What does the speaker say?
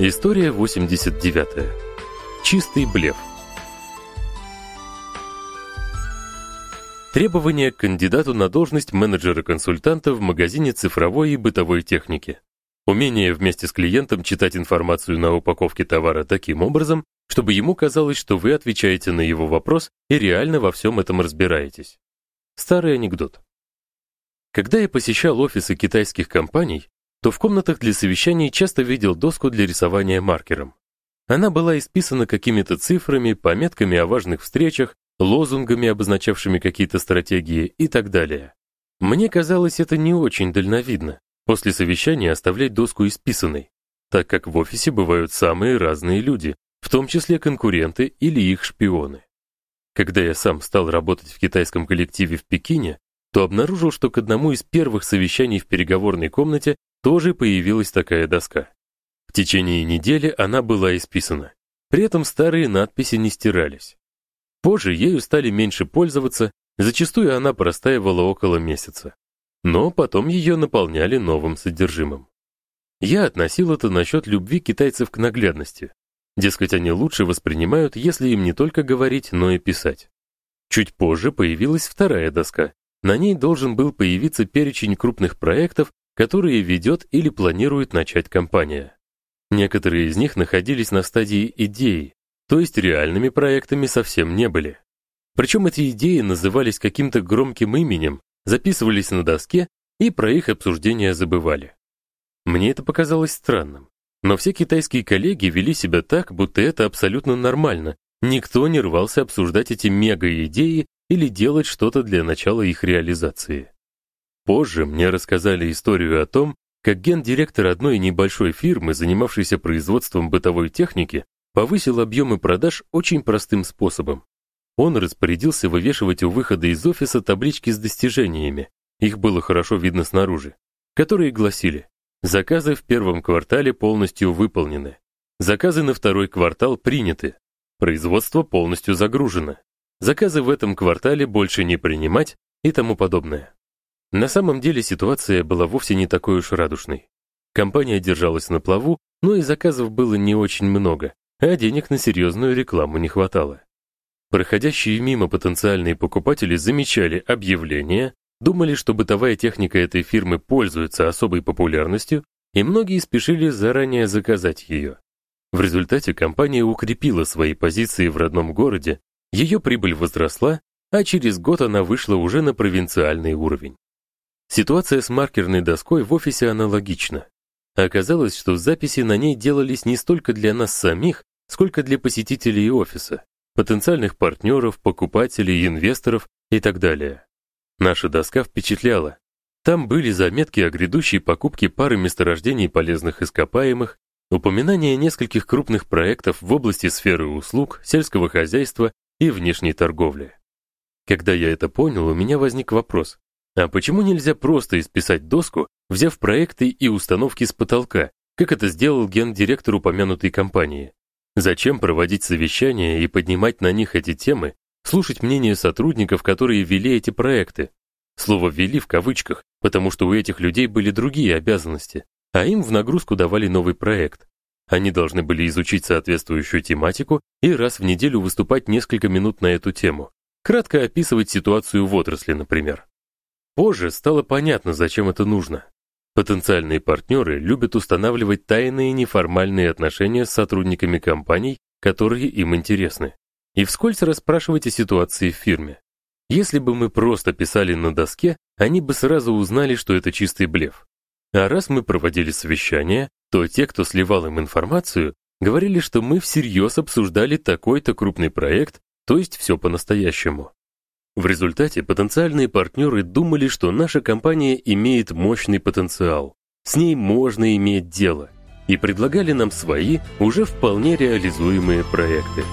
История 89. Чистый блеф. Требования к кандидату на должность менеджера-консультанта в магазине цифровой и бытовой техники. Умение вместе с клиентом читать информацию на упаковке товара таким образом, чтобы ему казалось, что вы отвечаете на его вопрос и реально во всем этом разбираетесь. Старый анекдот. Когда я посещал офисы китайских компаний, то в комнатах для совещаний часто видел доску для рисования маркером. Она была исписана какими-то цифрами, пометками о важных встречах, лозунгами, обозначавшими какие-то стратегии и так далее. Мне казалось это не очень дальновидно после совещания оставлять доску исписанной, так как в офисе бывают самые разные люди, в том числе конкуренты или их шпионы. Когда я сам стал работать в китайском коллективе в Пекине, то обнаружил, что к одному из первых совещаний в переговорной комнате тоже появилась такая доска. В течение недели она была исписана. При этом старые надписи не стирались. Позже ею стали меньше пользоваться, зачастую она простаивала около месяца. Но потом ее наполняли новым содержимым. Я относил это насчет любви китайцев к наглядности. Дескать, они лучше воспринимают, если им не только говорить, но и писать. Чуть позже появилась вторая доска. На ней должен был появиться перечень крупных проектов, которые ведет или планирует начать компания. Некоторые из них находились на стадии идеи, то есть реальными проектами совсем не были. Причем эти идеи назывались каким-то громким именем, записывались на доске и про их обсуждение забывали. Мне это показалось странным, но все китайские коллеги вели себя так, будто это абсолютно нормально. Никто не рвался обсуждать эти мега-идеи или делать что-то для начала их реализации. Позже мне рассказали историю о том, как гендиректор одной небольшой фирмы, занимавшейся производством бытовой техники, повысил объемы продаж очень простым способом. Он распорядился вывешивать у выхода из офиса таблички с достижениями. Их было хорошо видно снаружи, которые гласили: заказы в первом квартале полностью выполнены. Заказы на второй квартал приняты. Производство полностью загружено. Заказы в этом квартале больше не принимать и тому подобное. На самом деле ситуация была вовсе не такой уж радужной. Компания держалась на плаву, но и заказов было не очень много, а денег на серьезную рекламу не хватало. Проходящие мимо потенциальные покупатели замечали объявления, думали, что бытовая техника этой фирмы пользуется особой популярностью, и многие спешили заранее заказать ее. В результате компания укрепила свои позиции в родном городе, ее прибыль возросла, а через год она вышла уже на провинциальный уровень. Ситуация с маркерной доской в офисе аналогична. Оказалось, что записи на ней делались не столько для нас самих, сколько для посетителей офиса, потенциальных партнеров, покупателей, инвесторов и так далее. Наша доска впечатляла. Там были заметки о грядущей покупке пары месторождений полезных ископаемых, упоминания нескольких крупных проектов в области сферы услуг, сельского хозяйства и внешней торговли. Когда я это понял, у меня возник вопрос: а почему нельзя просто исписать доску, взяв проекты и установки с потолка, как это сделал гендиректор упомянутой компании? Зачем проводить совещания и поднимать на них эти темы, слушать мнение сотрудников, которые вели эти проекты? Слово вели в кавычках, потому что у этих людей были другие обязанности, а им в нагрузку давали новый проект. Они должны были изучить соответствующую тематику и раз в неделю выступать несколько минут на эту тему. Кратко описывать ситуацию в отрасли, например. Позже стало понятно, зачем это нужно. Потенциальные партнеры любят устанавливать тайные неформальные отношения с сотрудниками компаний, которые им интересны, и вскользь расспрашивать о ситуации в фирме. Если бы мы просто писали на доске, они бы сразу узнали, что это чистый блеф. А раз мы проводили совещания, то те, кто сливал им информацию, говорили, что мы всерьез обсуждали такой-то крупный проект, то есть все по-настоящему. В результате потенциальные партнеры думали, что наша компания имеет мощный потенциал. С ней можно иметь дело и предлагали нам свои уже вполне реализуемые проекты.